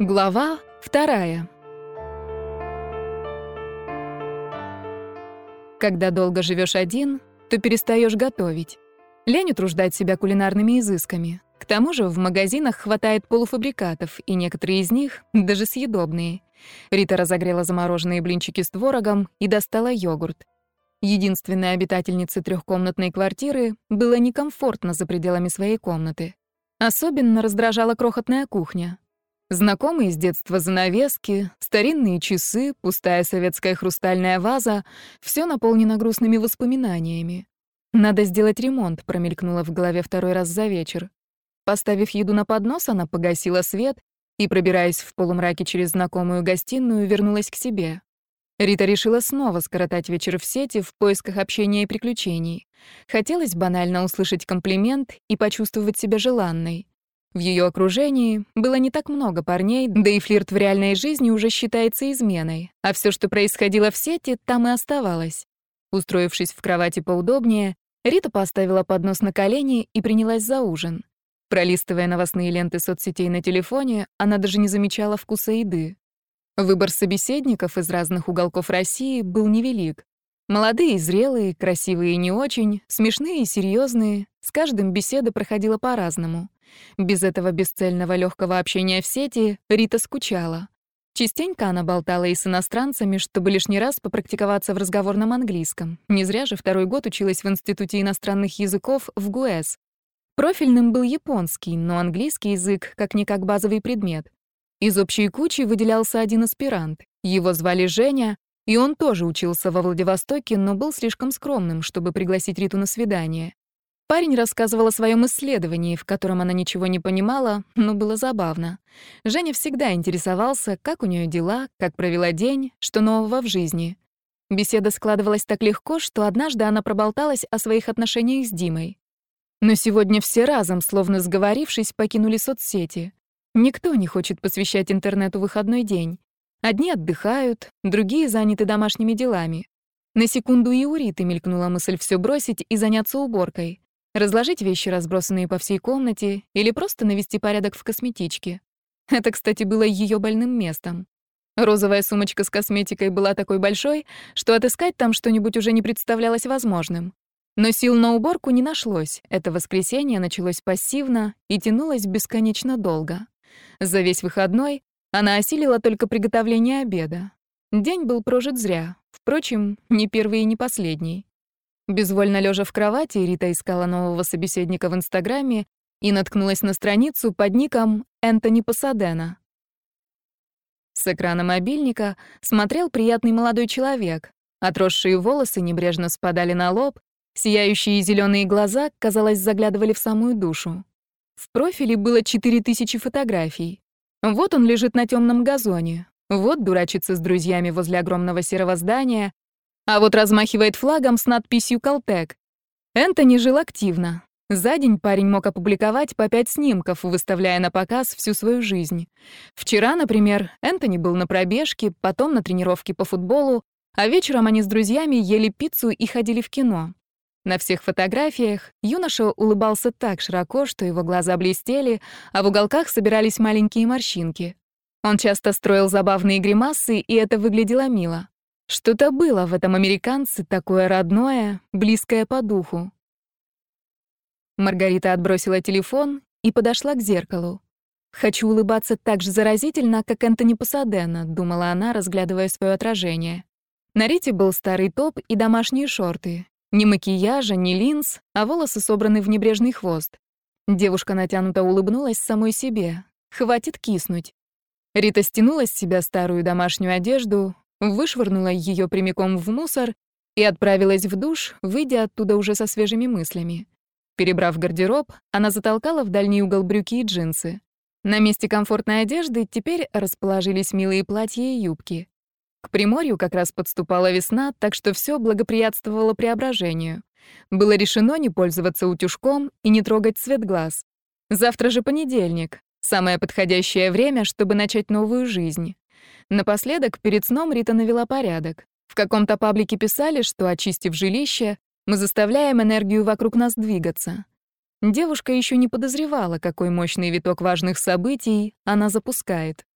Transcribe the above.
Глава вторая. Когда долго живешь один, то перестаешь готовить. Лень утруждать себя кулинарными изысками. К тому же в магазинах хватает полуфабрикатов, и некоторые из них даже съедобные. Рита разогрела замороженные блинчики с творогом и достала йогурт. Единственной обитательнице трехкомнатной квартиры было некомфортно за пределами своей комнаты. Особенно раздражала крохотная кухня. Знакомые с детства занавески, старинные часы, пустая советская хрустальная ваза — все наполнено грустными воспоминаниями. «Надо сделать ремонт», — промелькнула в голове второй раз за вечер. Поставив еду на поднос, она погасила свет и, пробираясь в полумраке через знакомую гостиную, вернулась к себе. Рита решила снова скоротать вечер в сети в поисках общения и приключений. Хотелось банально услышать комплимент и почувствовать себя желанной. В ее окружении было не так много парней, да и флирт в реальной жизни уже считается изменой, а все, что происходило в сети, там и оставалось. Устроившись в кровати поудобнее, Рита поставила поднос на колени и принялась за ужин. Пролистывая новостные ленты соцсетей на телефоне, она даже не замечала вкуса еды. Выбор собеседников из разных уголков России был невелик. Молодые зрелые, красивые и не очень, смешные и серьезные. С каждым беседа проходила по-разному. Без этого бесцельного легкого общения в сети Рита скучала. Частенько она болтала и с иностранцами, чтобы лишний раз попрактиковаться в разговорном английском. Не зря же второй год училась в Институте иностранных языков в ГУЭС. Профильным был японский, но английский язык как-никак базовый предмет. Из общей кучи выделялся один аспирант. Его звали Женя, и он тоже учился во Владивостоке, но был слишком скромным, чтобы пригласить Риту на свидание. Парень рассказывал о своем исследовании, в котором она ничего не понимала, но было забавно. Женя всегда интересовался, как у нее дела, как провела день, что нового в жизни. Беседа складывалась так легко, что однажды она проболталась о своих отношениях с Димой. Но сегодня все разом, словно сговорившись, покинули соцсети. Никто не хочет посвящать интернету выходной день. Одни отдыхают, другие заняты домашними делами. На секунду и у Риты мелькнула мысль все бросить и заняться уборкой. Разложить вещи, разбросанные по всей комнате, или просто навести порядок в косметичке. Это, кстати, было ее больным местом. Розовая сумочка с косметикой была такой большой, что отыскать там что-нибудь уже не представлялось возможным. Но сил на уборку не нашлось. Это воскресенье началось пассивно и тянулось бесконечно долго. За весь выходной она осилила только приготовление обеда. День был прожит зря. Впрочем, не первый и не последний. Безвольно лежа в кровати, Рита искала нового собеседника в Инстаграме и наткнулась на страницу под ником Энтони Пасадена. С экрана мобильника смотрел приятный молодой человек. Отросшие волосы небрежно спадали на лоб, сияющие зеленые глаза, казалось, заглядывали в самую душу. В профиле было 4000 фотографий. Вот он лежит на темном газоне, вот дурачится с друзьями возле огромного серого здания, а вот размахивает флагом с надписью «Калтек». Энтони жил активно. За день парень мог опубликовать по пять снимков, выставляя на показ всю свою жизнь. Вчера, например, Энтони был на пробежке, потом на тренировке по футболу, а вечером они с друзьями ели пиццу и ходили в кино. На всех фотографиях юноша улыбался так широко, что его глаза блестели, а в уголках собирались маленькие морщинки. Он часто строил забавные гримасы, и это выглядело мило. Что-то было в этом американце такое родное, близкое по духу. Маргарита отбросила телефон и подошла к зеркалу. «Хочу улыбаться так же заразительно, как Энтони Пасадена», — думала она, разглядывая свое отражение. На Рите был старый топ и домашние шорты. Ни макияжа, ни линз, а волосы собраны в небрежный хвост. Девушка натянуто улыбнулась самой себе. Хватит киснуть. Рита стянула с себя старую домашнюю одежду, вышвырнула ее прямиком в мусор и отправилась в душ, выйдя оттуда уже со свежими мыслями. Перебрав гардероб, она затолкала в дальний угол брюки и джинсы. На месте комфортной одежды теперь расположились милые платья и юбки. К Приморью как раз подступала весна, так что все благоприятствовало преображению. Было решено не пользоваться утюжком и не трогать цвет глаз. Завтра же понедельник. Самое подходящее время, чтобы начать новую жизнь. Напоследок, перед сном Рита навела порядок. В каком-то паблике писали, что, очистив жилище, мы заставляем энергию вокруг нас двигаться. Девушка еще не подозревала, какой мощный виток важных событий она запускает.